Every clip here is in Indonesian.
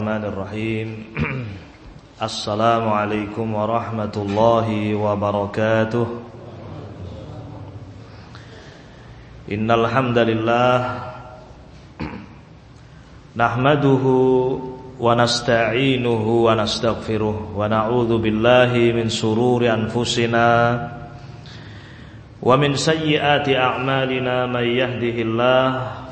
Bismillahirrahmanirrahim. Assalamualaikum warahmatullahi wabarakatuh. Innal hamdalillah nahmaduhu wa nasta'inuhu wa nastaghfiruh wa na'udzu billahi min sururi anfusina wa min sayyiati a'malina may yahdihillahu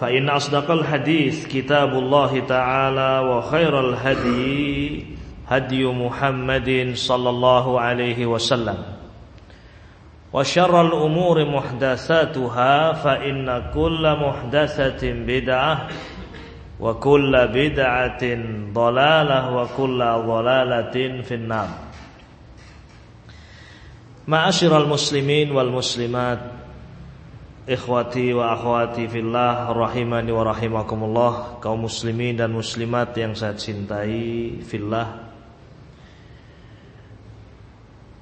فإن أصدق الحديث كتاب الله تعالى وخير الهدي هدي محمد صلى الله عليه وسلم وشر الأمور محدثاتها فإن كل محدثة بدعة وكل بدعة ضلالة وكل ضلالة في النار. معاشر المسلمين والمسلمات Ikhwati wa akhwati fillah rahimani wa rahimakumullah kaum muslimin dan muslimat yang saya cintai fillah.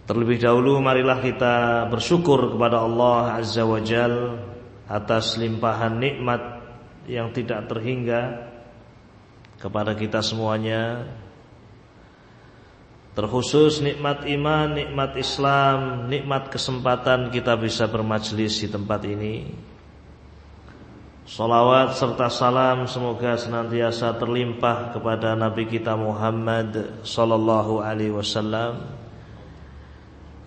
Terlebih dahulu marilah kita bersyukur kepada Allah Azza wa Jal atas limpahan nikmat yang tidak terhingga kepada kita semuanya Terkhusus nikmat iman, nikmat Islam, nikmat kesempatan kita bisa bermajlis di tempat ini. Salawat serta salam semoga senantiasa terlimpah kepada Nabi kita Muhammad sallallahu alaihi wasallam.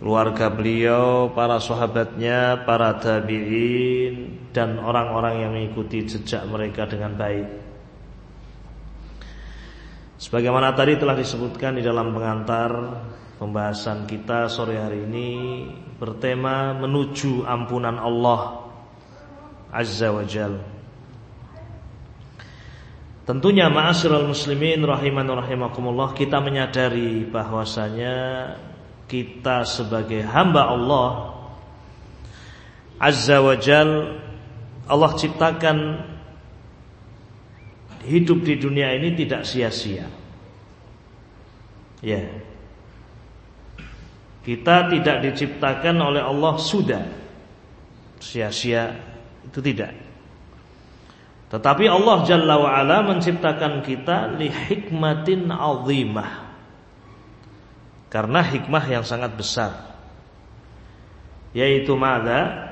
Keluarga beliau, para sahabatnya, para tabi'in dan orang-orang yang mengikuti jejak mereka dengan baik. Sebagaimana tadi telah disebutkan di dalam pengantar pembahasan kita sore hari ini bertema menuju ampunan Allah Azza wa Jal. Tentunya ma'asyiral muslimin rahiman rahimakumullah kita menyadari bahwasanya kita sebagai hamba Allah Azza wa Jal Allah ciptakan hidup di dunia ini tidak sia-sia. Ya. Kita tidak diciptakan oleh Allah sudah sia-sia itu tidak. Tetapi Allah Jalla wa ala menciptakan kita li hikmatin azimah. Karena hikmah yang sangat besar. Yaitu mada?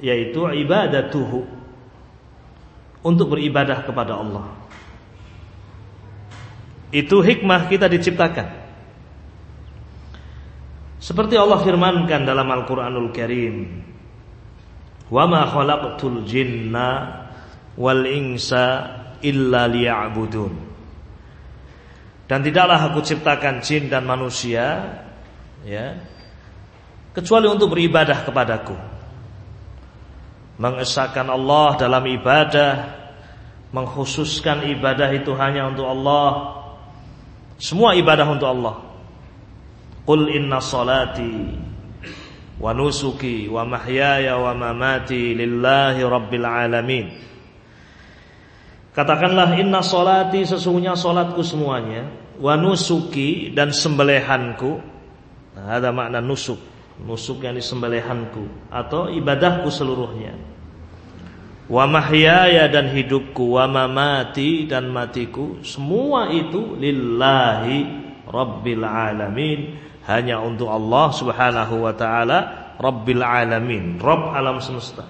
Yaitu ibadatuhu. Untuk beribadah kepada Allah. Itu hikmah kita diciptakan. Seperti Allah firmankan dalam Al-Qur'anul Karim, "Wa ma khalaqtul jinna wal insa illa liya'budun." Dan tidaklah aku ciptakan jin dan manusia ya kecuali untuk beribadah kepadaku. Mengesahkan Allah dalam ibadah, mengkhususkan ibadah itu hanya untuk Allah semua ibadah untuk Allah. Qul inna salati wa nusuki wa mahyaya wa mamati lillahi rabbil alamin. Katakanlah inna salati sesungguhnya salatku semuanya wa nusuki dan sembelihanku. Nah, ada makna nusuk. Nusuk yang disembelihanku atau ibadahku seluruhnya wa mahyaya dan hidupku wa mamati dan matiku semua itu lillahi rabbil alamin. Hanya untuk Allah Subhanahu wa taala rabbil alamin rabb alam semesta.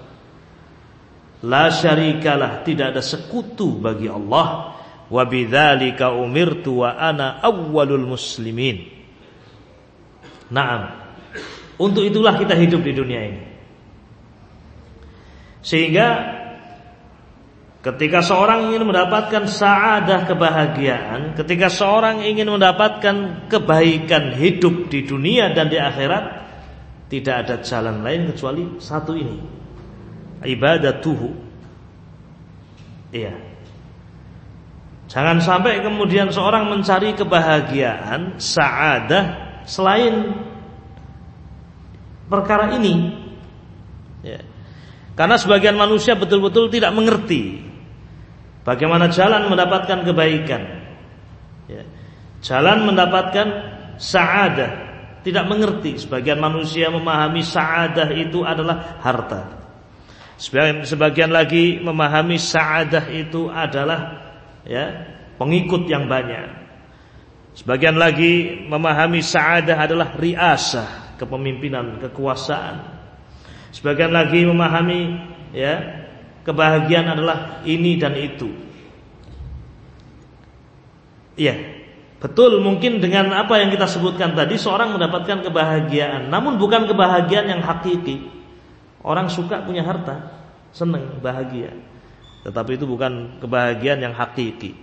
La syarikalah tidak ada sekutu bagi Allah. Wa bidzalika umirtu wa ana awwalul muslimin. Naam. Untuk itulah kita hidup di dunia ini. Sehingga ketika seorang ingin mendapatkan saadah kebahagiaan, ketika seorang ingin mendapatkan kebaikan hidup di dunia dan di akhirat, tidak ada jalan lain kecuali satu ini. Ibadatuhu. Iya. Jangan sampai kemudian seorang mencari kebahagiaan, saadah selain perkara ini. Ya. Karena sebagian manusia betul-betul tidak mengerti bagaimana jalan mendapatkan kebaikan. Ya. Jalan mendapatkan saadah. Tidak mengerti sebagian manusia memahami saadah itu adalah harta. Sebagian, sebagian lagi memahami saadah itu adalah ya pengikut yang banyak. Sebagian lagi memahami saadah adalah riasah kepemimpinan, kekuasaan. Sebagian lagi memahami ya, kebahagiaan adalah ini dan itu. Iya, betul mungkin dengan apa yang kita sebutkan tadi seorang mendapatkan kebahagiaan, namun bukan kebahagiaan yang hakiki. Orang suka punya harta, senang, bahagia. Tetapi itu bukan kebahagiaan yang hakiki.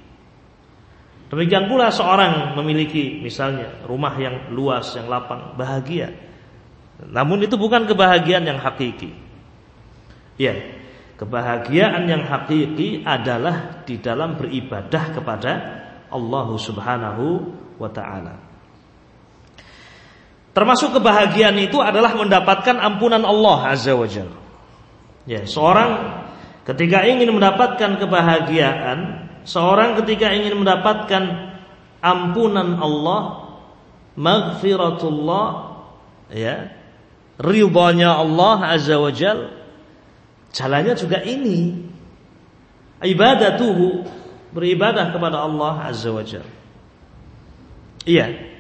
Demikian pula seorang memiliki misalnya rumah yang luas, yang lapang, bahagia. Namun itu bukan kebahagiaan yang hakiki. Ya, kebahagiaan yang hakiki adalah di dalam beribadah kepada Allah Subhanahu wa taala. Termasuk kebahagiaan itu adalah mendapatkan ampunan Allah Azza wa Jalla. Ya, seorang ketika ingin mendapatkan kebahagiaan Seorang ketika ingin mendapatkan ampunan Allah, maghfiratullah, ya, ridhonya Allah azza wajal, jalannya juga ini. Ibadatuhu beribadah kepada Allah azza wajal. Iya.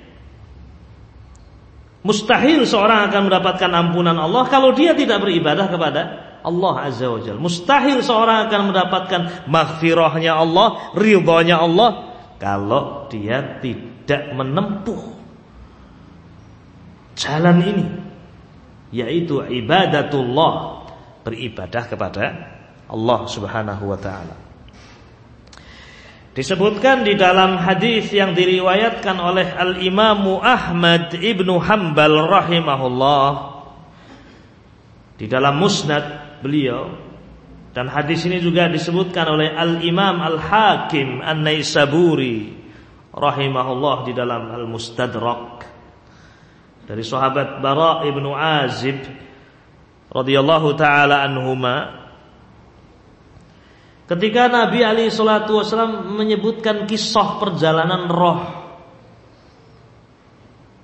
Mustahil seorang akan mendapatkan ampunan Allah kalau dia tidak beribadah kepada Allah Azza wa Jalla. Mustahil seorang akan mendapatkan maghfirahnya Allah, ridhonya Allah kalau dia tidak menempuh jalan ini yaitu ibadatullah, beribadah kepada Allah Subhanahu wa taala. Disebutkan di dalam hadis yang diriwayatkan oleh Al Imam Ahmad Ibnu Hambal rahimahullah di dalam Musnad beliau dan hadis ini juga disebutkan oleh Al-Imam Al-Hakim An-Naisaburi rahimahullah di dalam Al-Mustadrak dari sahabat Bara ibnu Azib radhiyallahu taala anhuma ketika Nabi Ali salatu wasallam menyebutkan kisah perjalanan roh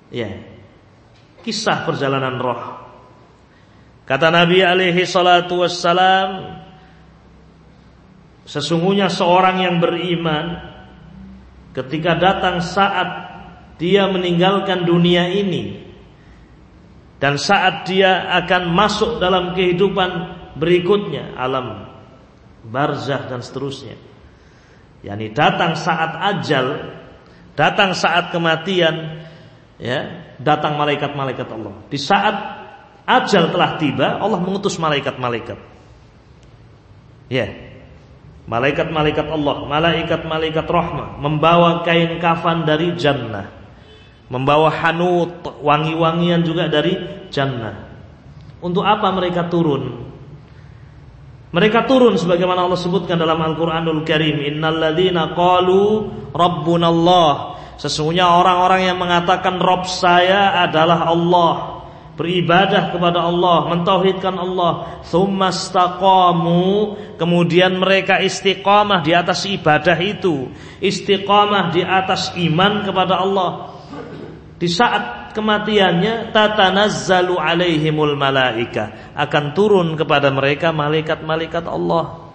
ya kisah perjalanan roh. Kata Nabi alaihi salatu wassalam Sesungguhnya seorang yang beriman Ketika datang saat dia meninggalkan dunia ini Dan saat dia akan masuk dalam kehidupan berikutnya Alam barzah dan seterusnya yakni datang saat ajal Datang saat kematian ya Datang malaikat-malaikat Allah Di saat ajal telah tiba, Allah mengutus malaikat-malaikat. Ya. Malaikat-malaikat Allah, malaikat-malaikat rahmah membawa kain kafan dari jannah. Membawa hanut, wangi-wangian juga dari jannah. Untuk apa mereka turun? Mereka turun sebagaimana Allah sebutkan dalam Al-Qur'anul Karim, "Innalladzina qalu rabbunallah." Sesungguhnya orang-orang yang mengatakan Rob saya adalah Allah beribadah kepada Allah, mentauhidkan Allah, kemudian mereka istiqamah di atas ibadah itu, istiqamah di atas iman kepada Allah. Di saat kematiannya tatanazzalu alaihimul malaika, akan turun kepada mereka malaikat-malaikat Allah.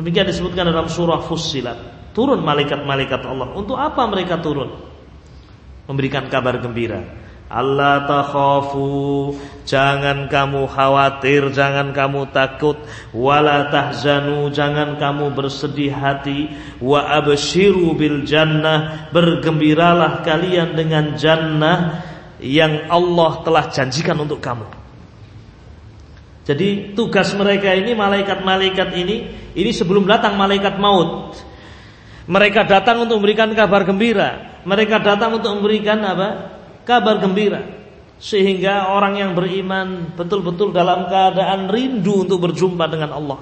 Demikian disebutkan dalam surah Fussilat. Turun malaikat-malaikat Allah. Untuk apa mereka turun? Memberikan kabar gembira Allah takhafu Jangan kamu khawatir Jangan kamu takut Wala tahzanu Jangan kamu bersedih hati Wa abshiru bil jannah Bergembiralah kalian dengan jannah yang Allah telah janjikan untuk kamu. Jadi tugas mereka ini malaikat-malaikat ini ini sebelum datang malaikat maut. Mereka datang untuk memberikan kabar gembira. Mereka datang untuk memberikan apa? Kabar gembira. Sehingga orang yang beriman betul-betul dalam keadaan rindu untuk berjumpa dengan Allah.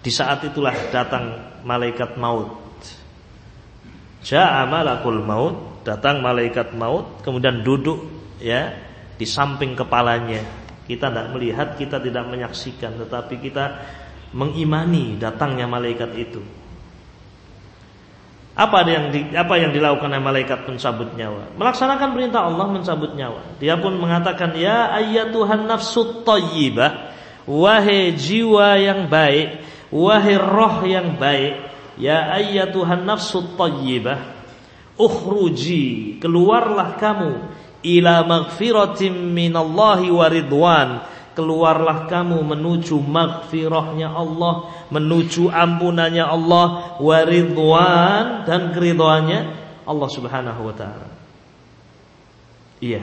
Di saat itulah datang malaikat maut. Ja'a malakul maut, datang malaikat maut, kemudian duduk ya di samping kepalanya kita tidak melihat, kita tidak menyaksikan, tetapi kita mengimani datangnya malaikat itu. Apa yang di, apa yang dilakukan oleh malaikat pencabut nyawa? Melaksanakan perintah Allah mencabut nyawa. Dia pun mengatakan, "Ya ayyatuhan nafsut thayyibah, wahai jiwa yang baik, wahai roh yang baik, ya ayyatuhan nafsut thayyibah, ukhruji, keluarlah kamu ila magfiratim minallahi wa ridwan keluarlah kamu menuju magfirahnya Allah menuju ampunannya Allah wa ridwan dan keridhaannya Allah Subhanahu wa taala. Iya.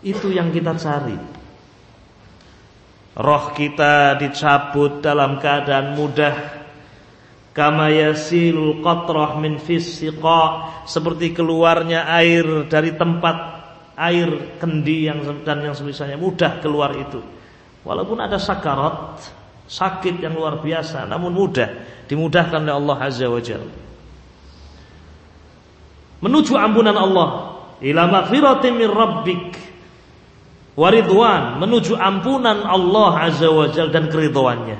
Itu yang kita cari. Roh kita dicabut dalam keadaan mudah. Kama yasilul qatrah min seperti keluarnya air dari tempat air kendi yang dan yang semisalnya mudah keluar itu. Walaupun ada sakarat, sakit yang luar biasa, namun mudah dimudahkan oleh Allah Azza wa Jalla. Menuju ampunan Allah, ila maghfiratin min rabbik waridwan, menuju ampunan Allah Azza wa Jalla dan keridhaannya.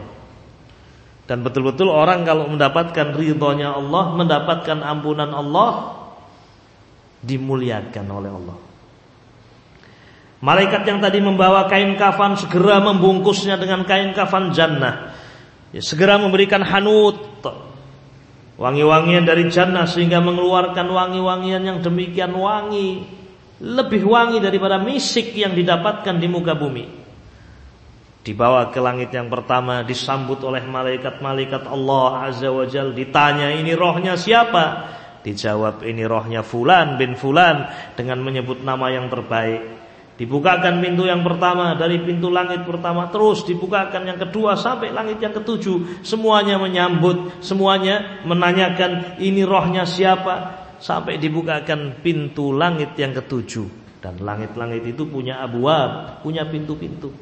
Dan betul-betul orang kalau mendapatkan ridhonya Allah, mendapatkan ampunan Allah, dimuliakan oleh Allah. Malaikat yang tadi membawa kain kafan segera membungkusnya dengan kain kafan jannah. Ya, segera memberikan hanut wangi-wangian dari jannah sehingga mengeluarkan wangi-wangian yang demikian wangi, lebih wangi daripada misik yang didapatkan di muka bumi. Dibawa ke langit yang pertama disambut oleh malaikat-malaikat Allah Azza wa Jal ditanya ini rohnya siapa? Dijawab ini rohnya fulan bin fulan dengan menyebut nama yang terbaik. Dibukakan pintu yang pertama dari pintu langit pertama terus dibukakan yang kedua sampai langit yang ketujuh. Semuanya menyambut, semuanya menanyakan ini rohnya siapa sampai dibukakan pintu langit yang ketujuh. Dan langit-langit itu punya abuab, punya pintu-pintu.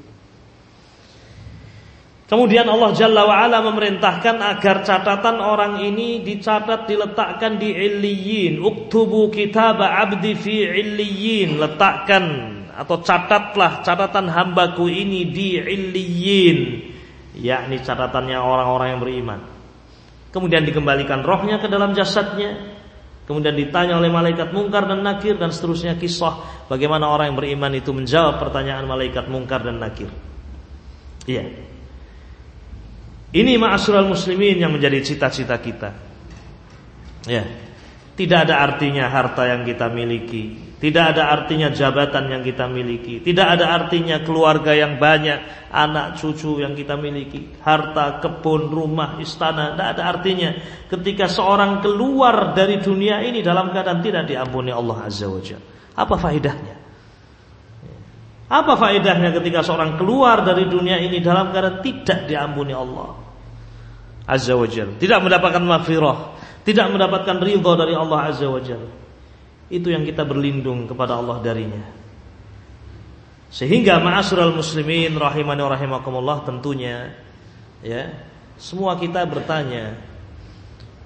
Kemudian Allah Jalla wa'ala memerintahkan agar catatan orang ini dicatat diletakkan di illiyin. Uktubu kitab abdi fi illiyin. Letakkan atau catatlah catatan hambaku ini di illiyin yakni catatannya orang-orang yang beriman. Kemudian dikembalikan rohnya ke dalam jasadnya. Kemudian ditanya oleh malaikat mungkar dan nakir dan seterusnya kisah bagaimana orang yang beriman itu menjawab pertanyaan malaikat mungkar dan nakir. Iya. Ini ma'asyiral muslimin yang menjadi cita-cita kita. Ya tidak ada artinya harta yang kita miliki tidak ada artinya jabatan yang kita miliki. Tidak ada artinya keluarga yang banyak Anak cucu yang kita miliki. Harta, kebun, rumah, istana Tidak ada artinya. Ketika seorang keluar dari dunia ini Dalam keadaan tidak diampuni Allah Azza wa Apa faedahnya? Apa faedahnya ketika seorang keluar dari dunia ini Dalam keadaan tidak diampuni Allah Azza wa Tidak mendapatkan maghfirah Tidak mendapatkan ridha dari Allah Azza wa Jalla itu yang kita berlindung kepada Allah darinya. Sehingga ma'asyiral muslimin rahimani wa rahimakumullah tentunya ya, semua kita bertanya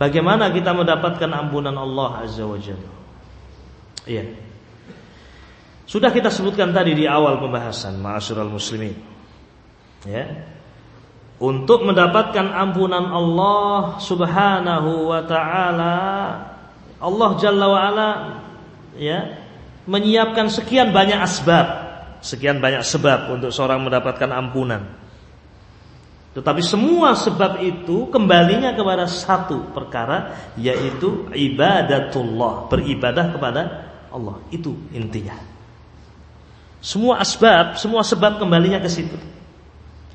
bagaimana kita mendapatkan ampunan Allah azza wajalla. Iya. Sudah kita sebutkan tadi di awal pembahasan ma'asyiral muslimin. Ya. Untuk mendapatkan ampunan Allah Subhanahu wa taala Allah Jalla wa ala ya menyiapkan sekian banyak asbab, sekian banyak sebab untuk seorang mendapatkan ampunan. Tetapi semua sebab itu kembalinya kepada satu perkara yaitu ibadatullah, beribadah kepada Allah. Itu intinya. Semua asbab, semua sebab kembalinya ke situ.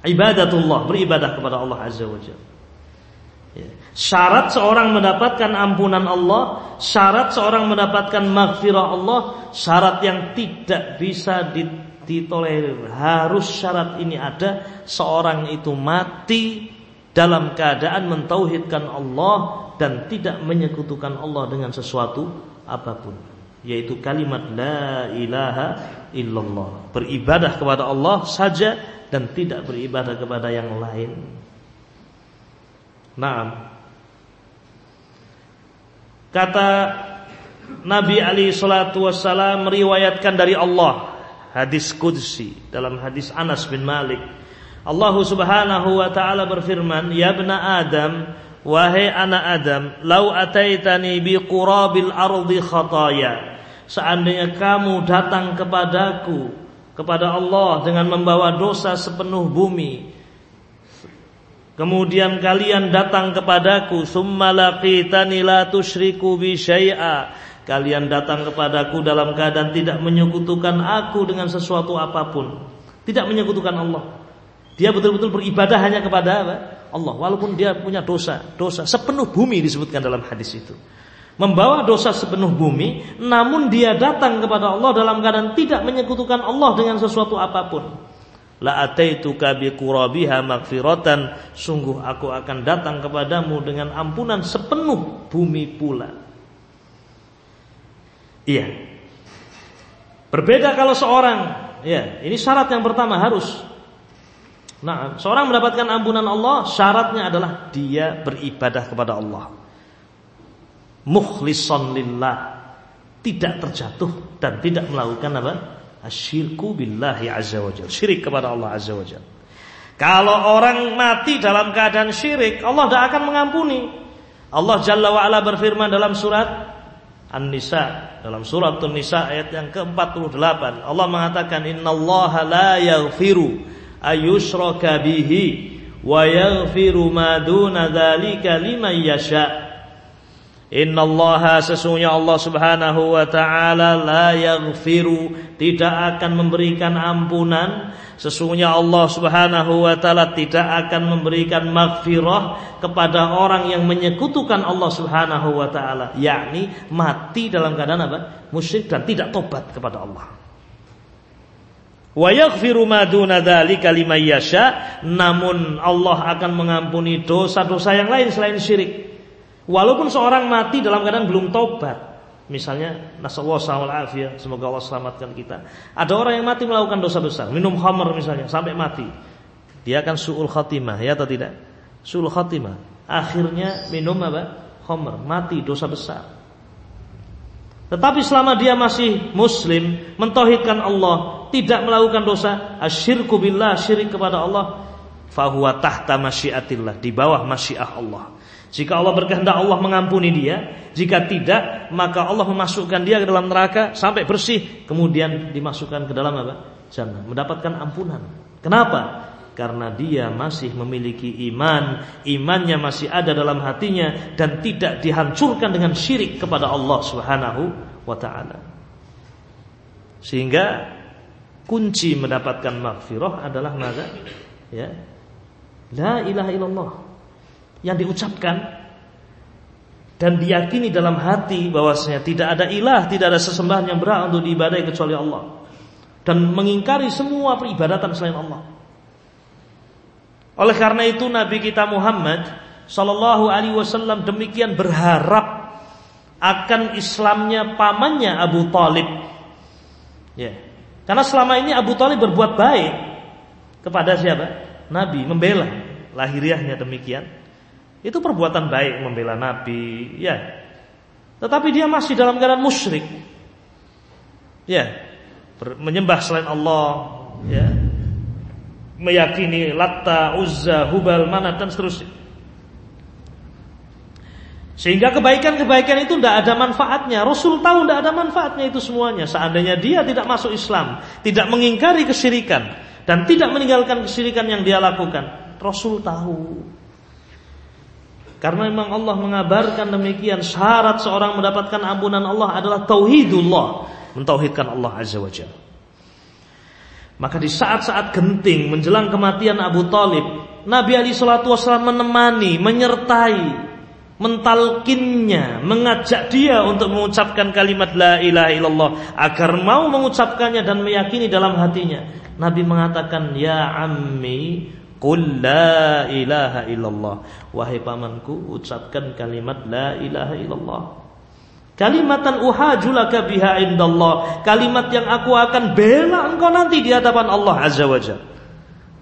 Ibadatullah, beribadah kepada Allah Azza wa Jalla. Ya. Syarat seorang mendapatkan ampunan Allah, syarat seorang mendapatkan maghfirah Allah, syarat yang tidak bisa ditolerir. Harus syarat ini ada, seorang itu mati dalam keadaan mentauhidkan Allah dan tidak menyekutukan Allah dengan sesuatu apa pun yaitu kalimat la ilaha illallah beribadah kepada Allah saja dan tidak beribadah kepada yang lain Naam kata Nabi Ali Shallallahu Wasallam meriwayatkan dari Allah hadis kudsi dalam hadis Anas bin Malik Allah Subhanahu wa taala berfirman, "Ya bna Adam, wahai anak Adam, lau ataitani bi qurabil ardi khataya." Seandainya kamu datang kepadaku kepada Allah dengan membawa dosa sepenuh bumi, Kemudian kalian datang kepadaku summa laqitani la tusyriku bi syai'a. Kalian datang kepadaku dalam keadaan tidak menyekutukan aku dengan sesuatu apa pun. Tidak menyekutukan Allah. Dia betul-betul beribadah hanya kepada? Allah. Walaupun dia punya dosa, dosa sepenuh bumi disebutkan dalam hadis itu. Membawa dosa sepenuh bumi, namun dia datang kepada Allah dalam keadaan tidak menyekutukan Allah dengan sesuatu apa pun. La ataituka bi qurabiha magfiratan, sungguh aku akan datang kepadamu dengan ampunan sepenuh bumi pula. Iya. Berbeda kalau seorang, ya, ini syarat yang pertama harus Nah, seorang mendapatkan ampunan Allah syaratnya adalah dia beribadah kepada Allah. Mukhlishon lillah, tidak terjatuh dan tidak melakukan apa? Asyirku billahi azza wajalla. Syirik kepada Allah azza wajalla. Kalau orang mati dalam keadaan syirik, Allah tidak akan mengampuni. Allah Jalla wa ala berfirman dalam surat An-Nisa dalam surat An-Nisa ayat yang ke-48 Allah mengatakan innallaha la yaghfiru ayushraka bihi wa yaghfiru ma duna dzalika liman yasha. Innallaha sesungguhnya Allah Subhanahu wa taala la yaghfiru tidak akan memberikan ampunan. Sesungguhnya Allah Subhanahu wa taala tidak akan memberikan maghfirah kepada orang yang menyekutukan Allah Subhanahu wa taala yakni mati dalam keadaan apa? Musyrik dan tidak tobat kepada Allah. Wa yaghfiru ma yasha, namun Allah akan mengampuni dosa-dosa yang lain selain syirik. Walaupun seorang mati dalam keadaan belum taubat. Misalnya nasallahu semoga Allah selamatkan kita. Ada orang yang mati melakukan dosa besar, minum khamr misalnya sampai mati. Dia akan suul khatimah, ya atau tidak? Suul khatimah. Akhirnya minum apa? Khamr, mati dosa besar. Tetapi selama dia masih muslim, mentauhidkan Allah, tidak melakukan dosa, asyirku billah, syirik kepada Allah, fahuwa tahta masyiatillah, di bawah masyiah Allah. Jika Allah berkehendak Allah mengampuni dia, jika tidak, maka Allah memasukkan dia ke dalam neraka sampai bersih, kemudian dimasukkan ke dalam apa? Jannah, mendapatkan ampunan. Kenapa? karena dia masih memiliki iman, imannya masih ada dalam hatinya dan tidak dihancurkan dengan syirik kepada Allah Subhanahu wa taala. Sehingga kunci mendapatkan maghfirah adalah maka ya la ilaha illallah yang diucapkan dan diyakini dalam hati bahwasanya tidak ada ilah, tidak ada sesembahan yang berhak untuk diibadahi kecuali Allah dan mengingkari semua peribadatan selain Allah. Oleh karena itu Nabi kita Muhammad Sallallahu alaihi wasallam demikian berharap akan Islamnya pamannya Abu Talib. Ya. Karena selama ini Abu Talib berbuat baik kepada siapa? Nabi, membela lahiriahnya demikian. Itu perbuatan baik membela Nabi, ya. Tetapi dia masih dalam keadaan musyrik. Ya. Menyembah selain Allah, ya meyakini Latta, Uzza, Hubal, Manat dan seterusnya. Sehingga kebaikan-kebaikan itu tidak ada manfaatnya. Rasul tahu tidak ada manfaatnya itu semuanya. Seandainya dia tidak masuk Islam, tidak mengingkari kesyirikan dan tidak meninggalkan kesyirikan yang dia lakukan, Rasul tahu. Karena memang Allah mengabarkan demikian syarat seorang mendapatkan ampunan Allah adalah tauhidullah, mentauhidkan Allah Azza wa Jalla. Maka di saat-saat genting menjelang kematian Abu Talib Nabi Ali Shallallahu Wasallam menemani, menyertai, mentalkinnya, mengajak dia untuk mengucapkan kalimat la ilaha illallah agar mau mengucapkannya dan meyakini dalam hatinya. Nabi mengatakan, "Ya ammi, qul la ilaha illallah." Wahai pamanku, ucapkan kalimat la ilaha illallah. Kalimatan uhajulaka biha indallah. Kalimat yang aku akan bela engkau nanti di hadapan Allah Azza wa Jalla.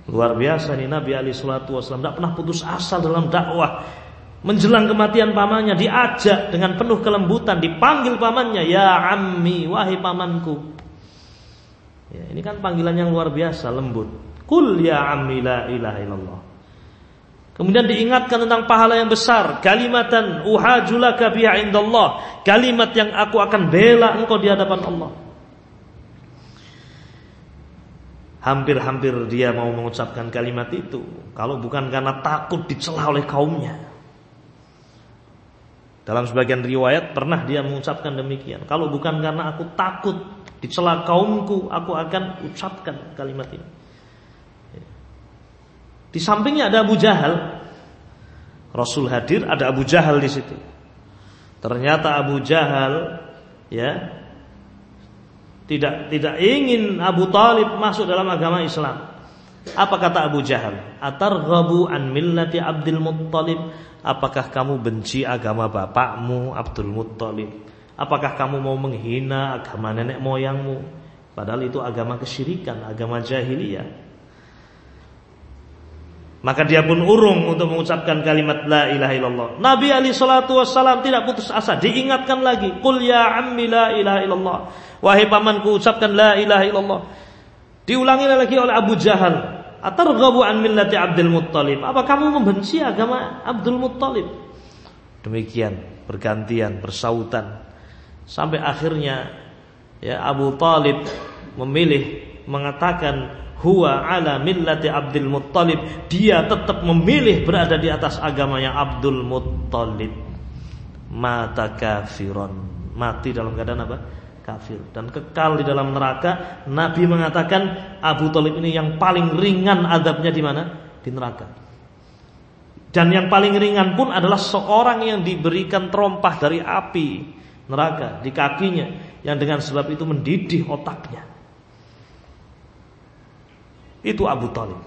Luar biasa nih Nabi Ali Shallallahu Wasallam tidak pernah putus asa dalam dakwah. Menjelang kematian pamannya diajak dengan penuh kelembutan, dipanggil pamannya, ya ammi, wahai pamanku. Ya, ini kan panggilan yang luar biasa, lembut. Kul ya ammi la ilaha illallah. Kemudian diingatkan tentang pahala yang besar, kalimatan uhajulaka biha indallah, kalimat yang aku akan bela engkau di hadapan Allah. Hampir-hampir dia mau mengucapkan kalimat itu kalau bukan karena takut dicela oleh kaumnya. Dalam sebagian riwayat pernah dia mengucapkan demikian. Kalau bukan karena aku takut dicela kaumku, aku akan ucapkan kalimat ini. Di sampingnya ada Abu Jahal. Rasul hadir, ada Abu Jahal di situ. Ternyata Abu Jahal ya tidak tidak ingin Abu Talib masuk dalam agama Islam. Apa kata Abu Jahal? Atarghabu an millati Abdul Muttalib? Apakah kamu benci agama bapakmu Abdul Muttalib? Apakah kamu mau menghina agama nenek moyangmu? Padahal itu agama kesyirikan, agama jahiliyah. Maka dia pun urung untuk mengucapkan kalimat la ilaha illallah. Nabi Ali salatu wassalam tidak putus asa, diingatkan lagi, "Qul ya ammi la ilaha illallah." Wahai pamanku ucapkan la ilaha illallah. Diulangi lagi oleh Abu Jahal, "Atarghabu an millati Abdul Muttalib?" Apa kamu membenci agama Abdul Muttalib? Demikian bergantian, bersautan sampai akhirnya ya Abu Talib memilih mengatakan huwa ala millati Abdul Muttalib. Dia tetap memilih berada di atas agamanya Abdul Muttalib. Mata kafiron. Mati dalam keadaan apa? Kafir. Dan kekal di dalam neraka. Nabi mengatakan Abu Talib ini yang paling ringan adabnya di mana? Di neraka. Dan yang paling ringan pun adalah seorang yang diberikan terompah dari api neraka di kakinya yang dengan sebab itu mendidih otaknya itu Abu Talib.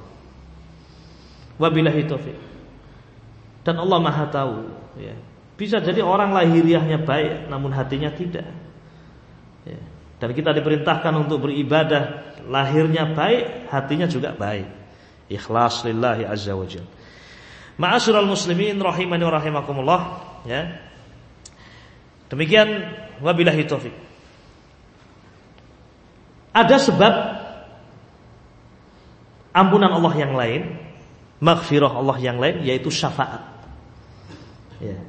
Wabillahi taufik. Dan Allah Maha tahu, ya. Bisa jadi orang lahiriahnya baik namun hatinya tidak. Ya. Dan kita diperintahkan untuk beribadah lahirnya baik, hatinya juga baik. Ikhlas lillahi azza wajalla. Ma'asyiral muslimin rahimani wa rahimakumullah, ya. Demikian wabillahi taufik. Ada sebab ampunan Allah yang lain, maghfirah Allah yang lain yaitu syafaat. Ya.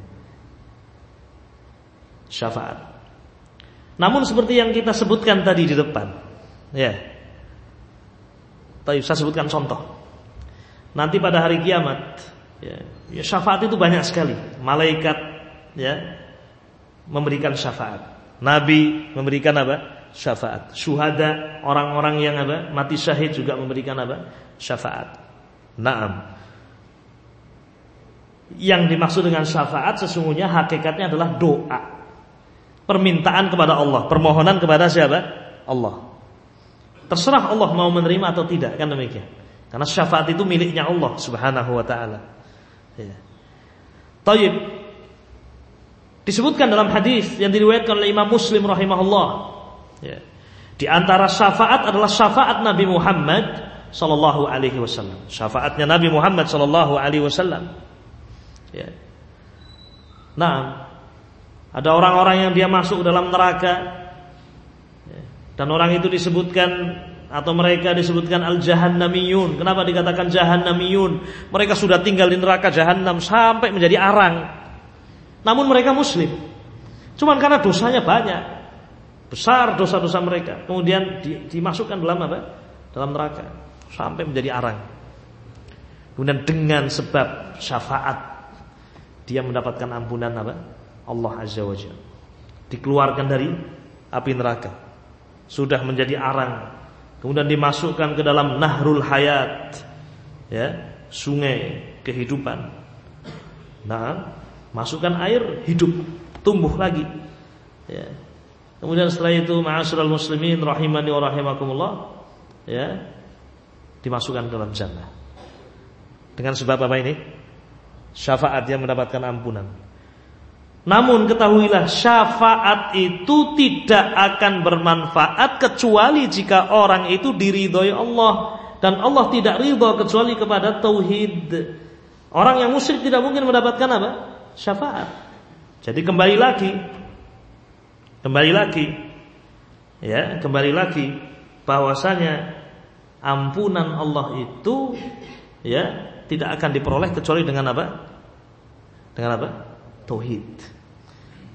Syafaat. Namun seperti yang kita sebutkan tadi di depan, ya. Saya sebutkan contoh. Nanti pada hari kiamat, ya, ya syafaat itu banyak sekali. Malaikat, ya, memberikan syafaat. Nabi memberikan apa? Syafaat. Syuhada, orang-orang yang apa? Mati syahid juga memberikan apa? Syafaat. Naam. Yang dimaksud dengan syafaat sesungguhnya hakikatnya adalah doa. Permintaan kepada Allah, permohonan kepada siapa? Allah. Terserah Allah mau menerima atau tidak, kan demikian. Karena syafaat itu miliknya Allah Subhanahu wa taala. Ya. Taib. Disebutkan dalam hadis yang diriwayatkan oleh Imam Muslim rahimahullah Ya. Di antara syafaat adalah syafaat Nabi Muhammad sallallahu alaihi wasallam. Syafaatnya Nabi Muhammad sallallahu alaihi wasallam. Ya. Nah, ada orang-orang yang dia masuk dalam neraka ya. dan orang itu disebutkan atau mereka disebutkan al-jahannamiyun. Kenapa dikatakan jahannamiyun? Mereka sudah tinggal di neraka jahannam sampai menjadi arang. Namun mereka muslim. Cuman karena dosanya banyak, besar dosa-dosa mereka. Kemudian dimasukkan dalam apa? Dalam neraka. Sampai menjadi arang. Kemudian dengan sebab syafaat dia mendapatkan ampunan apa? Allah azza wajalla dikeluarkan dari api neraka. Sudah menjadi arang. Kemudian dimasukkan ke dalam nahrul hayat. Ya sungai kehidupan. Nah, masukkan air hidup, tumbuh lagi. Ya. Kemudian setelah itu ma'asyiral muslimin rahimani wa rahimakumullah, ya, dimasukkan ke dalam jannah. Dengan sebab apa ini? Syafaat yang mendapatkan ampunan. Namun ketahuilah syafaat itu tidak akan bermanfaat kecuali jika orang itu diridhoi Allah dan Allah tidak ridho kecuali kepada tauhid. Orang yang musyrik tidak mungkin mendapatkan apa? Syafaat. Jadi kembali lagi kembali lagi ya, kembali lagi bahwasanya ampunan Allah itu ya tidak akan diperoleh kecuali dengan apa? Dengan apa? Tauhid.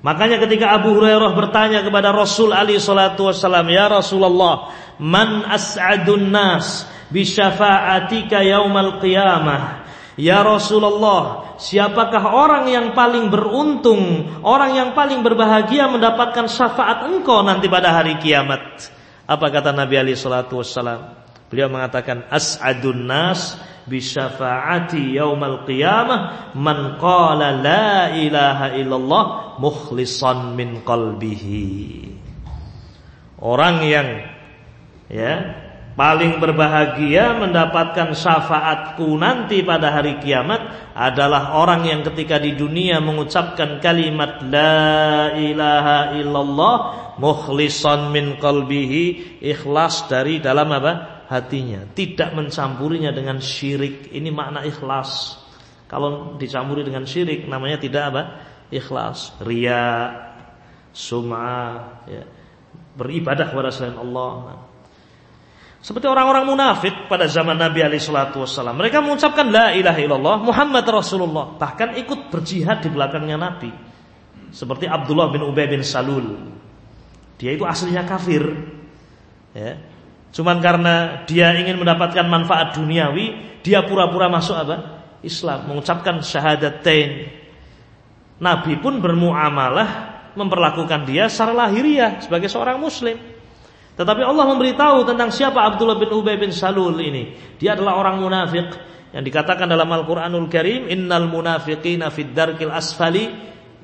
Makanya ketika Abu Hurairah bertanya kepada Rasul Ali salatu wasallam, "Ya Rasulullah, man as'adun nas bi syafa'atika yaumal qiyamah?" Ya Rasulullah, siapakah orang yang paling beruntung, orang yang paling berbahagia mendapatkan syafaat engkau nanti pada hari kiamat? Apa kata Nabi Ali salatu wasallam? Beliau mengatakan as'adun nas bisyafaati yaumal qiyamah man qala la ilaha illallah mukhlishan min qalbihi. Orang yang ya paling berbahagia mendapatkan syafaatku nanti pada hari kiamat adalah orang yang ketika di dunia mengucapkan kalimat la ilaha illallah mukhlishan min qalbihi ikhlas dari dalam apa hatinya, tidak mencampurinya dengan syirik. Ini makna ikhlas. Kalau dicampuri dengan syirik namanya tidak apa? Ikhlas, ria, sum'ah, ya. beribadah kepada selain Allah. Seperti orang-orang munafik pada zaman Nabi alaihi salatu wasallam. Mereka mengucapkan la ilaha illallah Muhammad Rasulullah, bahkan ikut berjihad di belakangnya Nabi. Seperti Abdullah bin Ubay bin Salul. Dia itu aslinya kafir. Ya. Cuman karena dia ingin mendapatkan manfaat duniawi, dia pura-pura masuk apa? Islam, mengucapkan syahadatain. Nabi pun bermuamalah memperlakukan dia secara lahiriah sebagai seorang muslim. Tetapi Allah memberitahu tentang siapa Abdullah bin Ubay bin Salul ini. Dia adalah orang munafik yang dikatakan dalam Al-Qur'anul Karim, "Innal munafiqina fid darkil asfali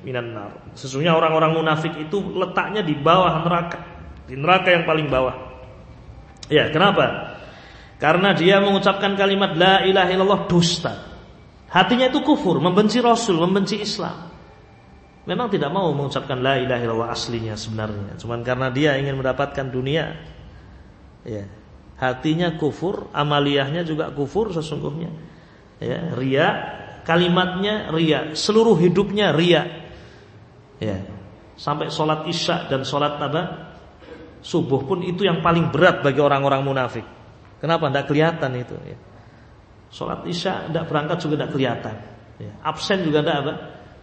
minan nar." Sesungguhnya orang-orang munafik itu letaknya di bawah neraka, di neraka yang paling bawah. Ya, kenapa? Karena dia mengucapkan kalimat la ilaha illallah dusta. Hatinya itu kufur, membenci Rasul, membenci Islam. Memang tidak mau mengucapkan la ilaha illallah aslinya sebenarnya, cuman karena dia ingin mendapatkan dunia. Ya. Hatinya kufur, amaliyahnya juga kufur sesungguhnya. Ya, ria, kalimatnya ria, seluruh hidupnya ria. Ya. Sampai sholat isya dan sholat apa? Subuh pun itu yang paling berat bagi orang-orang munafik. Kenapa? Tidak kelihatan itu. Ya. Sholat isya tidak berangkat juga tidak kelihatan. Ya. Absen juga tidak apa?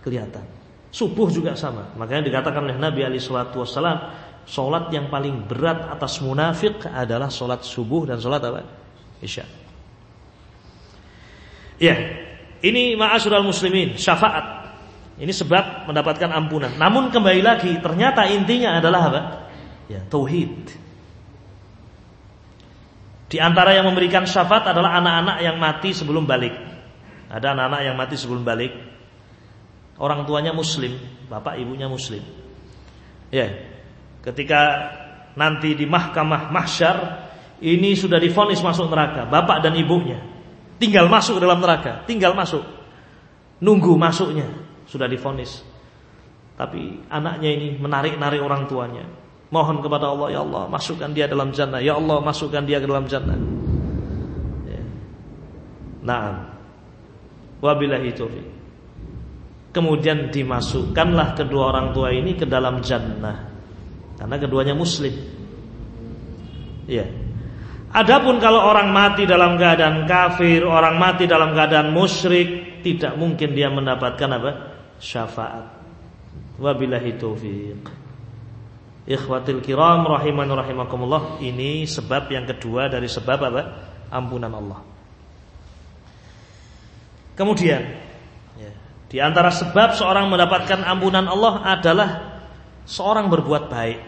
Kelihatan. Subuh juga sama. Makanya dikatakan oleh Nabi Ali Shallallahu Wasallam, sholat yang paling berat atas munafik adalah sholat subuh dan sholat apa? Isya. Ya, ini ma'asyiral muslimin, syafaat. Ini sebab mendapatkan ampunan. Namun kembali lagi, ternyata intinya adalah apa? ya tauhid. Di antara yang memberikan syafaat adalah anak-anak yang mati sebelum balik. Ada anak-anak yang mati sebelum balik. Orang tuanya muslim, bapak ibunya muslim. Ya. Ketika nanti di mahkamah mahsyar ini sudah difonis masuk neraka, bapak dan ibunya. Tinggal masuk dalam neraka, tinggal masuk. Nunggu masuknya, sudah difonis. Tapi anaknya ini menarik-narik orang tuanya. Mohon kepada Allah, ya Allah, masukkan dia dalam jannah. Ya Allah, masukkan dia ke dalam jannah. Ya. Nah, wabillahi taufiq. Kemudian dimasukkanlah kedua orang tua ini ke dalam jannah. Karena keduanya muslim. Ya. Adapun kalau orang mati dalam keadaan kafir, orang mati dalam keadaan musyrik, tidak mungkin dia mendapatkan apa? Syafaat. Wabillahi taufiq. Ikhwatil kiram rahiman rahimakumullah Ini sebab yang kedua dari sebab apa? Ampunan Allah Kemudian Di antara sebab seorang mendapatkan ampunan Allah adalah Seorang berbuat baik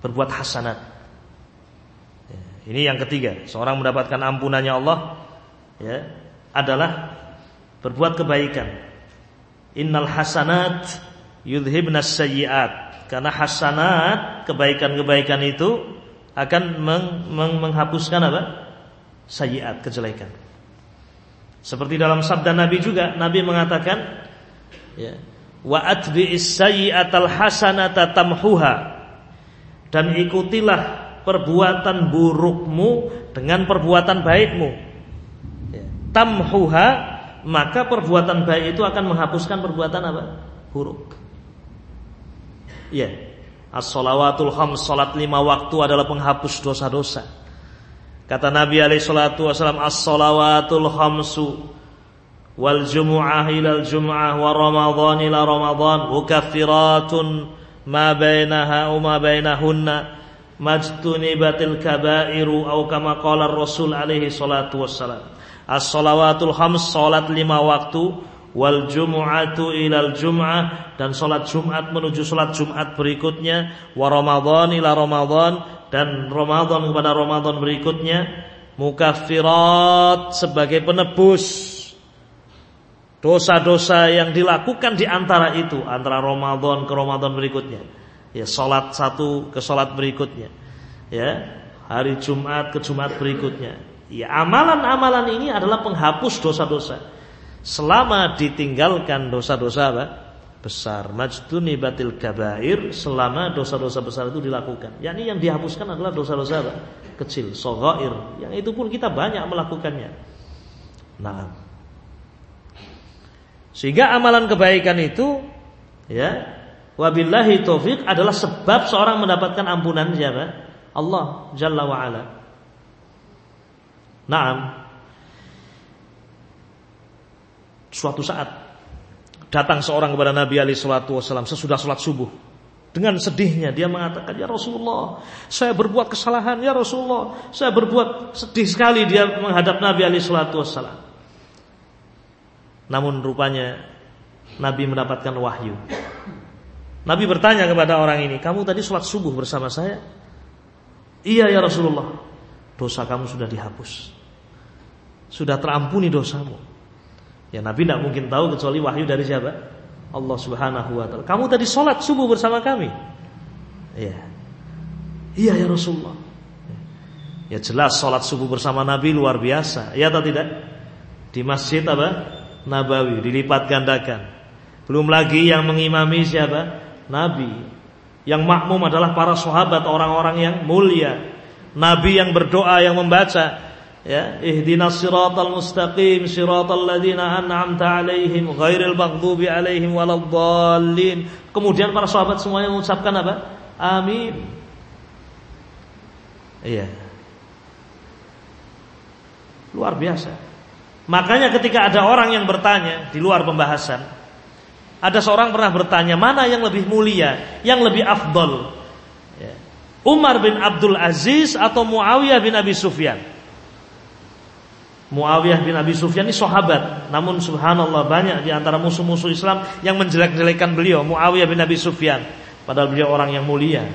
Berbuat hasanat ya, Ini yang ketiga Seorang mendapatkan ampunannya Allah ya adalah berbuat kebaikan. Innal hasanat yudhibnas sayyiat. Karena hasanat, kebaikan-kebaikan itu akan meng, meng, menghapuskan apa? Sayyiat, kejelekan. Seperti dalam sabda Nabi juga, Nabi mengatakan ya, wa atbi'is sayyi'atal hasanata tamhuha dan ikutilah perbuatan burukmu dengan perbuatan baikmu. Ya. Tamhuha maka perbuatan baik itu akan menghapuskan perbuatan apa? buruk. Ya. As-salawatul khams, salat lima waktu adalah penghapus dosa-dosa. Kata Nabi alaihi salatu wasallam as-salawatul khamsu wal jumu'ah ila jumu'ah wa ramadhan ila ramadhan mukaffiratun ma bainaha wa ma bainahunna majtunibatil kabairu atau kama qala Rasul alaihi salatu wassalam. As-salawatul khams salat lima waktu wal jumu'atu ilal jum'ah dan salat Jumat menuju salat Jumat berikutnya wa ramadhan ila ramadhan dan Ramadan kepada Ramadan berikutnya mukaffirat sebagai penebus. Dosa-dosa yang dilakukan di antara itu antara Ramadan ke Ramadan berikutnya. Ya salat satu ke salat berikutnya. Ya hari Jumat ke Jumat berikutnya. Ya amalan-amalan ini adalah penghapus dosa-dosa. Selama ditinggalkan dosa-dosa apa? Besar. Majduni batil kabair selama dosa-dosa besar itu dilakukan. Yakni yang dihapuskan adalah dosa-dosa kecil. Sogair yang itu pun kita banyak melakukannya. Nah sehingga amalan kebaikan itu ya wabillahi taufik adalah sebab seorang mendapatkan ampunan siapa? Allah jalla wa ala Naam. Suatu saat datang seorang kepada Nabi Ali Shallallahu Wasallam sesudah sholat subuh. Dengan sedihnya dia mengatakan, Ya Rasulullah, saya berbuat kesalahan. Ya Rasulullah, saya berbuat sedih sekali dia menghadap Nabi Ali Shallallahu Wasallam. Namun rupanya Nabi mendapatkan wahyu. Nabi bertanya kepada orang ini, kamu tadi sholat subuh bersama saya? Iya ya Rasulullah, dosa kamu sudah dihapus. Sudah terampuni dosamu. Ya Nabi tidak mungkin tahu kecuali wahyu dari siapa? Allah Subhanahu wa taala. Kamu tadi sholat subuh bersama kami. Iya. Iya ya Rasulullah. Ya jelas sholat subuh bersama Nabi luar biasa. Ya atau tidak? Di masjid apa? Nabawi dilipat gandakan. Belum lagi yang mengimami siapa? Nabi. Yang makmum adalah para sahabat orang-orang yang mulia. Nabi yang berdoa yang membaca ya ihdinas siratal mustaqim siratal ladzina an'amta alaihim ghairil maghdubi alaihim waladdallin. Kemudian para sahabat semuanya mengucapkan apa? Amin. Iya. Luar biasa. Makanya ketika ada orang yang bertanya di luar pembahasan ada seorang pernah bertanya mana yang lebih mulia yang lebih afdol? Ya. Umar bin Abdul Aziz atau Muawiyah bin Abi Sufyan Muawiyah bin Abi Sufyan ini sahabat, namun subhanallah banyak di antara musuh-musuh Islam yang menjelek-jelekan beliau, Muawiyah bin Abi Sufyan, padahal beliau orang yang mulia.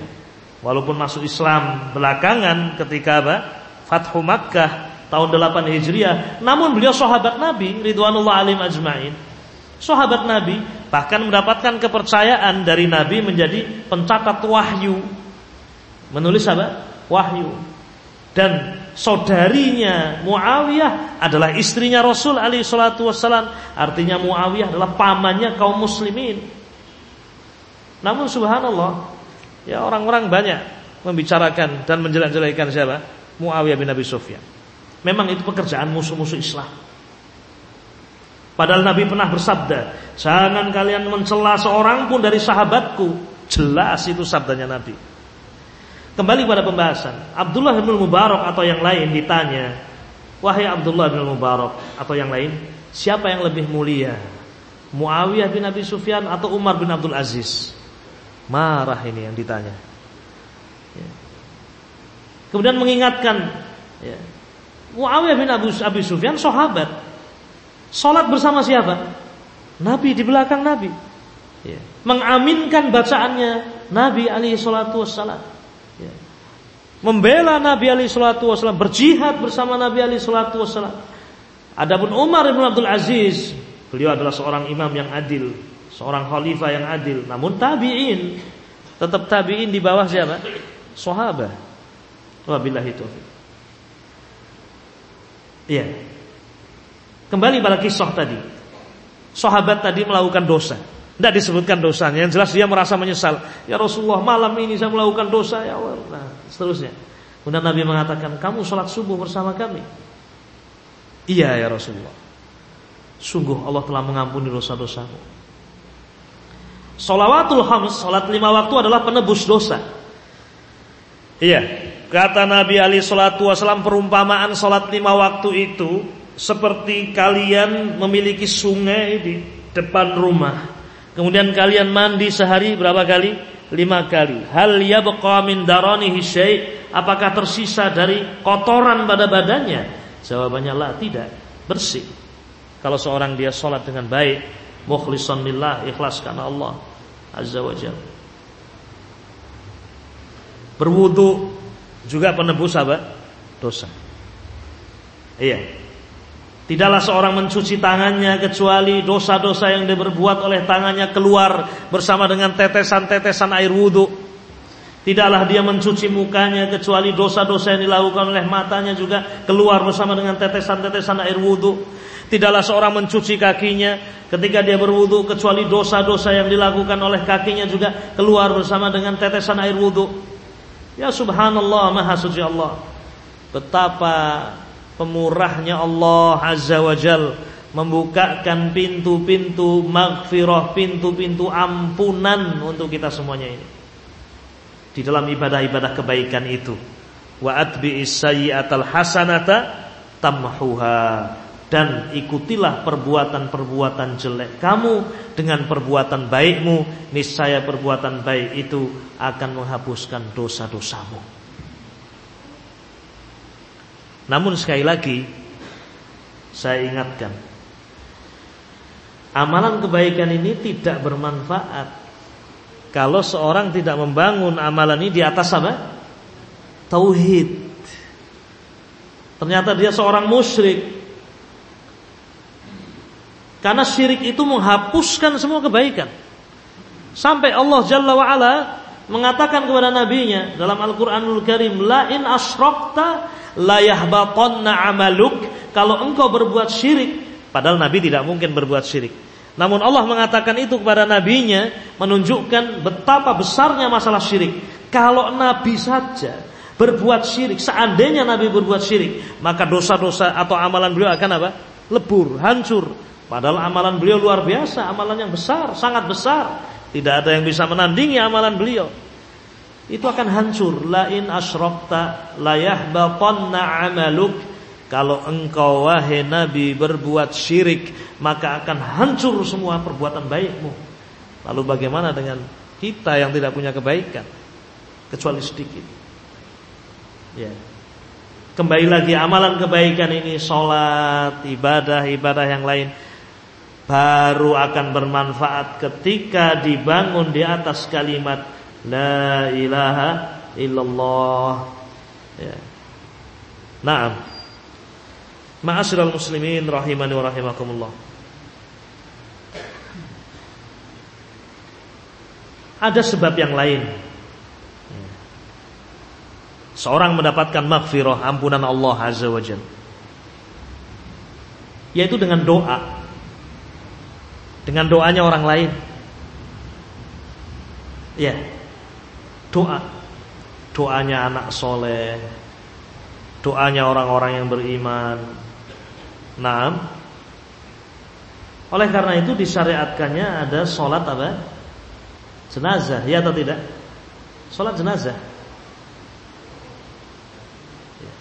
Walaupun masuk Islam belakangan ketika apa? Fathu Makkah tahun 8 Hijriah, namun beliau sahabat Nabi ridwanullah alim ajmain. Sahabat Nabi bahkan mendapatkan kepercayaan dari Nabi menjadi pencatat wahyu. Menulis apa? Wahyu. Dan saudarinya Muawiyah adalah istrinya Rasul alaihi salatu wassalam. Artinya Muawiyah adalah pamannya kaum muslimin. Namun subhanallah, ya orang-orang banyak membicarakan dan menjelek-jelekan siapa? Muawiyah bin Abi Sufyan. Memang itu pekerjaan musuh-musuh Islam. Padahal Nabi pernah bersabda, "Jangan kalian mencela seorang pun dari sahabatku." Jelas itu sabdanya Nabi. Kembali pada pembahasan. Abdullah bin Mubarak atau yang lain ditanya, "Wahai Abdullah bin Mubarak atau yang lain, siapa yang lebih mulia? Muawiyah bin Abi Sufyan atau Umar bin Abdul Aziz?" Marah ini yang ditanya. Ya. Kemudian mengingatkan, ya, Muawiyah bin Abu, Abi Sufyan sahabat. Salat bersama siapa? Nabi di belakang Nabi. Ya. Mengaminkan bacaannya Nabi alaihi salatu wassalam membela Nabi Ali Shallallahu Wasallam, berjihad bersama Nabi Ali Shallallahu Wasallam. Adapun Umar bin Abdul Aziz, beliau adalah seorang imam yang adil, seorang khalifah yang adil, namun tabi'in tetap tabi'in di bawah siapa? Sahabat. Wabillahi taufiq. Iya. Kembali pada kisah tadi. Sahabat tadi melakukan dosa. Tidak disebutkan dosanya. Yang jelas dia merasa menyesal. Ya Rasulullah malam ini saya melakukan dosa ya Allah. Nah, seterusnya. Kemudian Nabi mengatakan, kamu sholat subuh bersama kami. Iya ya Rasulullah. Sungguh Allah telah mengampuni dosa-dosamu. Salawatul hams, salat lima waktu adalah penebus dosa. Iya, kata Nabi Ali Shallallahu Wasallam perumpamaan salat lima waktu itu seperti kalian memiliki sungai di depan rumah. Kemudian kalian mandi sehari berapa kali? Lima kali. Hal yabqa min daranihi syai' Apakah tersisa dari kotoran pada badannya? Jawabannya lah tidak, bersih. Kalau seorang dia sholat dengan baik, mukhlishan lillah, ikhlas karena Allah Azza wa Jalla. Berwudu juga penebus apa? Dosa. Iya. Tidaklah seorang mencuci tangannya kecuali dosa-dosa yang dia berbuat oleh tangannya keluar bersama dengan tetesan-tetesan air wudhu. Tidaklah dia mencuci mukanya kecuali dosa-dosa yang dilakukan oleh matanya juga keluar bersama dengan tetesan-tetesan air wudhu. Tidaklah seorang mencuci kakinya ketika dia berwudhu kecuali dosa-dosa yang dilakukan oleh kakinya juga keluar bersama dengan tetesan air wudhu. Ya subhanallah maha suci Allah. Betapa pemurahnya Allah Azza wa Jal membukakan pintu-pintu maghfirah, pintu-pintu ampunan untuk kita semuanya ini. Di dalam ibadah-ibadah kebaikan itu. Wa atbi'is sayyi'atal hasanata tamhuha dan ikutilah perbuatan-perbuatan jelek kamu dengan perbuatan baikmu niscaya perbuatan baik itu akan menghapuskan dosa-dosamu namun sekali lagi saya ingatkan amalan kebaikan ini tidak bermanfaat. Kalau seorang tidak membangun amalan ini di atas apa? Tauhid. Ternyata dia seorang musyrik. Karena syirik itu menghapuskan semua kebaikan. Sampai Allah Jalla wa ala mengatakan kepada nabinya dalam Al-Qur'anul Karim, "La in asyrakta la yahbatanna amaluk." Kalau engkau berbuat syirik, padahal nabi tidak mungkin berbuat syirik. Namun Allah mengatakan itu kepada nabinya menunjukkan betapa besarnya masalah syirik. Kalau nabi saja berbuat syirik, seandainya nabi berbuat syirik, maka dosa-dosa atau amalan beliau akan apa? Lebur, hancur. Padahal amalan beliau luar biasa, amalan yang besar, sangat besar. Tidak ada yang bisa menandingi amalan beliau. Itu akan hancur. Lain asyrokta layah batanna amaluk. Kalau engkau wahai Nabi berbuat syirik, maka akan hancur semua perbuatan baikmu. Lalu bagaimana dengan kita yang tidak punya kebaikan? Kecuali sedikit. Ya. Kembali lagi amalan kebaikan ini, sholat, ibadah, ibadah yang lain baru akan bermanfaat ketika dibangun di atas kalimat la ilaha illallah. Ya. Naam. Ma'asyiral muslimin rahimani wa rahimakumullah. Ada sebab yang lain. Seorang mendapatkan maghfirah ampunan Allah Azza wa. Yaitu dengan doa dengan doanya orang lain. Ya. Doa. Doanya anak soleh. Doanya orang-orang yang beriman. Nah. Oleh karena itu disyariatkannya ada sholat apa? Jenazah, ya atau tidak? Sholat jenazah. Ya.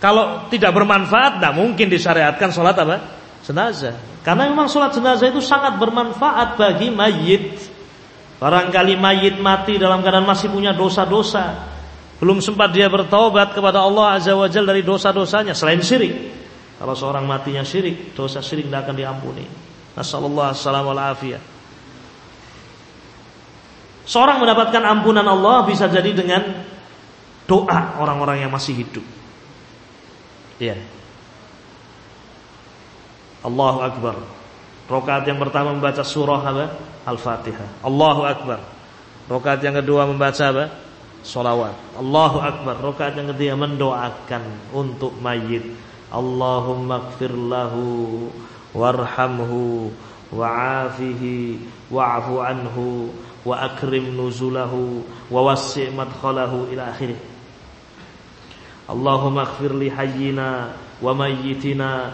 Kalau tidak bermanfaat, tidak mungkin disyariatkan sholat apa? Jenazah. Karena memang sholat jenazah itu sangat bermanfaat bagi mayit. Barangkali mayit mati dalam keadaan masih punya dosa-dosa. Belum sempat dia bertaubat kepada Allah Azza wa dari dosa-dosanya selain syirik. Kalau seorang matinya syirik, dosa syirik tidak akan diampuni. Nasallallahu alaihi Seorang mendapatkan ampunan Allah bisa jadi dengan doa orang-orang yang masih hidup. Iya. Allahu Akbar. Rakaat yang pertama membaca surah apa? Al-Fatihah. Allahu Akbar. Rakaat yang kedua membaca apa? Salawat. Allahu Akbar. Rakaat yang ketiga mendoakan untuk mayit. Allahumma gfir lahu warhamhu wa'afihi wa'fu anhu wa akrim nuzulahu wa wassi' madkhalahu ila akhirih. Allahumma ighfir li hayyina wa mayyitina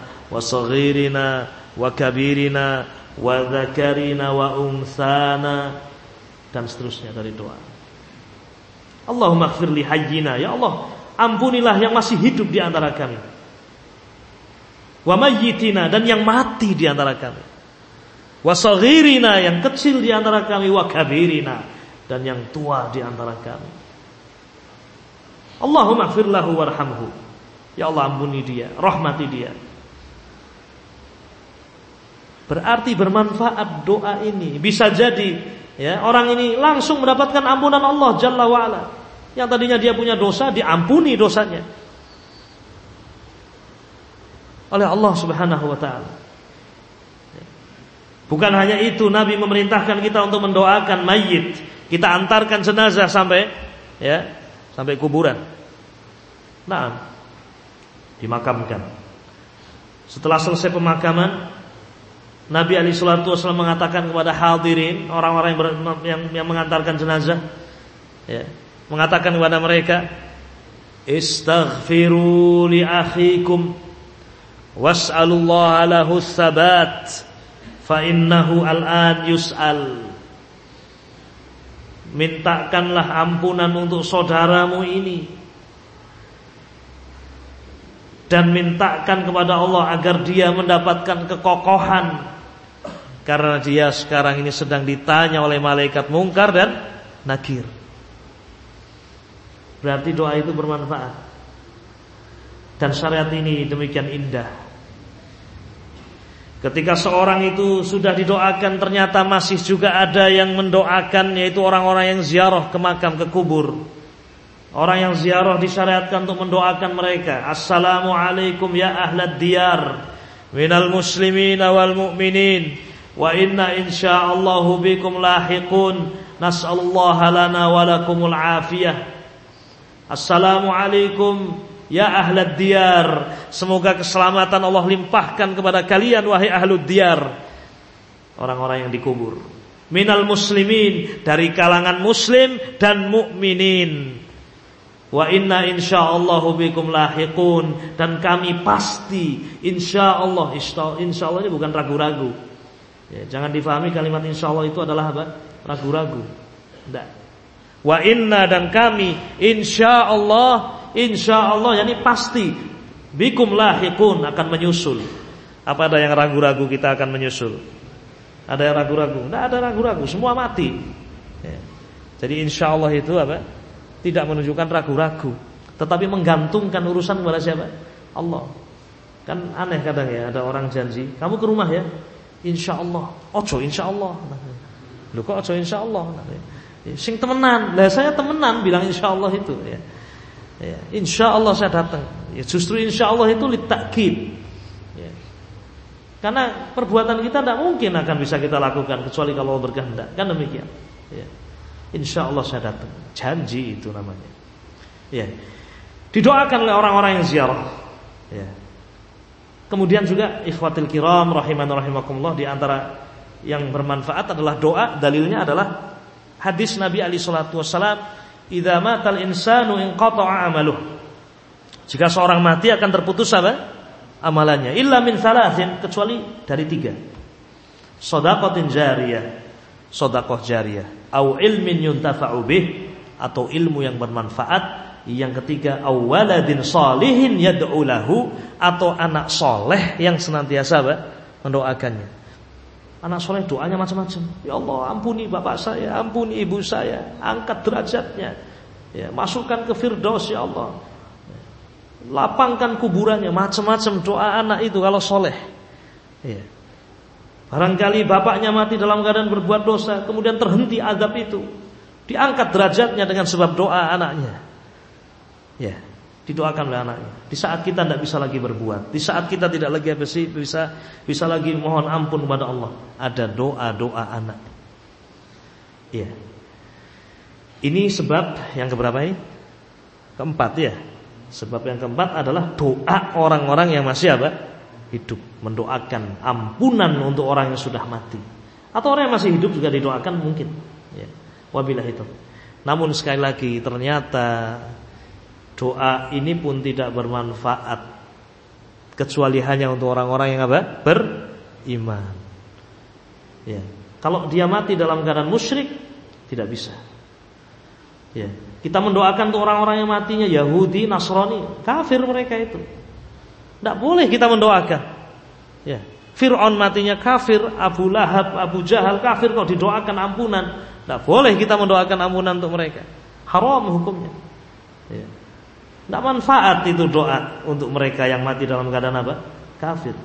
wa dzakarina wa unsana dan seterusnya dari doa. Allahumma ighfir li hayyina ya Allah ampunilah yang masih hidup di antara kami wa mayyitina dan yang mati di antara kami. Wa saghirina yang kecil di antara kami wa kabirina dan yang tua di antara kami. Allahumma ighfir lahu warhamhu. Ya Allah ampuni dia, rahmati dia. Berarti bermanfaat doa ini. Bisa jadi ya orang ini langsung mendapatkan ampunan Allah Jalla wa ala. Yang tadinya dia punya dosa diampuni dosanya oleh Allah Subhanahu wa taala. Bukan hanya itu, Nabi memerintahkan kita untuk mendoakan mayit. Kita antarkan jenazah sampai ya, sampai kuburan. Nah, dimakamkan. Setelah selesai pemakaman, Nabi Ali Shallallahu Wasallam mengatakan kepada hadirin orang-orang yang, yang, yang mengantarkan jenazah, ya, mengatakan kepada mereka, Istaghfiru li akhikum was'alullaha lahu tsabat fa innahu al'an yus'al. Mintakanlah ampunan untuk saudaramu ini. Dan mintakan kepada Allah agar dia mendapatkan kekokohan karena dia sekarang ini sedang ditanya oleh malaikat mungkar dan nakir. Berarti doa itu bermanfaat. Dan syariat ini demikian indah. Ketika seorang itu sudah didoakan ternyata masih juga ada yang mendoakan yaitu orang-orang yang ziarah ke makam ke kubur. Orang yang ziarah disyariatkan untuk mendoakan mereka. Assalamualaikum ya ahlad diyar minal muslimin wal mu'minin wa inna insyaallahu bikum lahiqun. Nas'alullaha lana wa lakumul afiyah. Assalamualaikum Ya ahlad diyar. Semoga keselamatan Allah limpahkan kepada kalian Wahai ahlud diyar. Orang-orang yang dikubur. Minal muslimin Dari kalangan muslim dan mukminin Wa inna insyaallahu bikum lahiqun. Dan kami pasti Insyaallah Insyaallah ini bukan ragu-ragu ya, Jangan difahami kalimat insyaallah itu adalah apa? Ragu-ragu Tidak Wa inna dan kami insyaallah insya Allah yani pasti bikum lahikun akan menyusul. Apa ada yang ragu-ragu kita akan menyusul? Ada yang ragu-ragu? Tidak ada ragu-ragu, semua mati. Ya. Jadi insya Allah itu apa? Tidak menunjukkan ragu-ragu, tetapi menggantungkan urusan kepada siapa? Allah. Kan aneh kadang ya, ada orang janji, kamu ke rumah ya, insya Allah. Ojo insya Allah. Lu kok ojo insya Allah? Sing temenan, lah saya temenan bilang insya Allah itu. Ya. Ya, insya Allah saya datang. Ya, justru insya Allah itu litakid. Ya. Karena perbuatan kita tidak mungkin akan bisa kita lakukan kecuali kalau berkehendak. Kan demikian. Ya. Insya Allah saya datang. Janji itu namanya. Ya. Didoakan oleh orang-orang yang ziarah. Ya. Kemudian juga ikhwatil kiram rahiman rahimakumullah di antara yang bermanfaat adalah doa. Dalilnya adalah hadis Nabi Ali Shallallahu Wasallam idza matal insanu inqata'a amaluh. Jika seorang mati akan terputus apa? Amalannya. Illa min thalathin kecuali dari tiga. Shadaqatin jariyah, sedekah jariyah, au ilmin yuntafa'u bih atau ilmu yang bermanfaat. Yang ketiga, awaladin salihin yad'u lahu atau anak soleh yang senantiasa apa? mendoakannya. Anak soleh doanya macam-macam. Ya Allah ampuni bapak saya, ampuni ibu saya, angkat derajatnya. Ya, masukkan ke firdaus ya Allah. Lapangkan kuburannya, macam-macam doa anak itu kalau soleh. Ya. Barangkali bapaknya mati dalam keadaan berbuat dosa, kemudian terhenti adab itu. Diangkat derajatnya dengan sebab doa anaknya. Ya. didoakan oleh anaknya. Di saat kita tidak bisa lagi berbuat, di saat kita tidak lagi bisa bisa lagi mohon ampun kepada Allah, ada doa-doa anak. Iya. Ini sebab yang keberapa ini? Keempat ya. Sebab yang keempat adalah doa orang-orang yang masih apa? Hidup, mendoakan ampunan untuk orang yang sudah mati. Atau orang yang masih hidup juga didoakan mungkin. Ya. Wabilah itu. Namun sekali lagi ternyata doa ini pun tidak bermanfaat kecuali hanya untuk orang-orang yang apa? Beriman. Ya. Kalau dia mati dalam keadaan musyrik tidak bisa. Ya. Kita mendoakan untuk orang-orang yang matinya Yahudi, Nasrani, kafir mereka itu. Tidak boleh kita mendoakan. Ya. Fir'aun matinya kafir, Abu Lahab, Abu Jahal kafir kok didoakan ampunan. Tidak boleh kita mendoakan ampunan untuk mereka. Haram hukumnya. Ya. Tidak manfaat itu doa untuk mereka yang mati dalam keadaan apa? Kafir.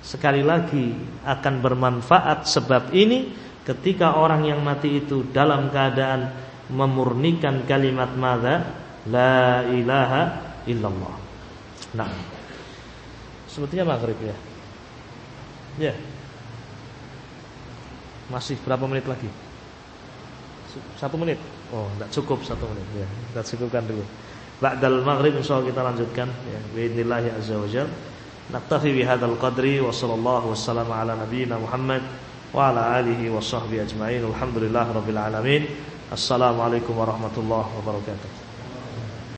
Sekali lagi akan bermanfaat sebab ini ketika orang yang mati itu dalam keadaan memurnikan kalimat mada la ilaha illallah. Nah. Sepertinya maghrib ya. Ya. Masih berapa menit lagi? Satu menit. Oh, tidak cukup satu menit. Ya, kita cukupkan dulu. Ba'dal maghrib insyaallah kita lanjutkan ya. Bismillah azza wa jalla. Naktafi bihadzal qadri wa sallallahu wassalamu ala nabiyyina Muhammad wa ala alihi wa sahbihi ajma'in. Alhamdulillah rabbil alamin. Assalamualaikum warahmatullahi wabarakatuh.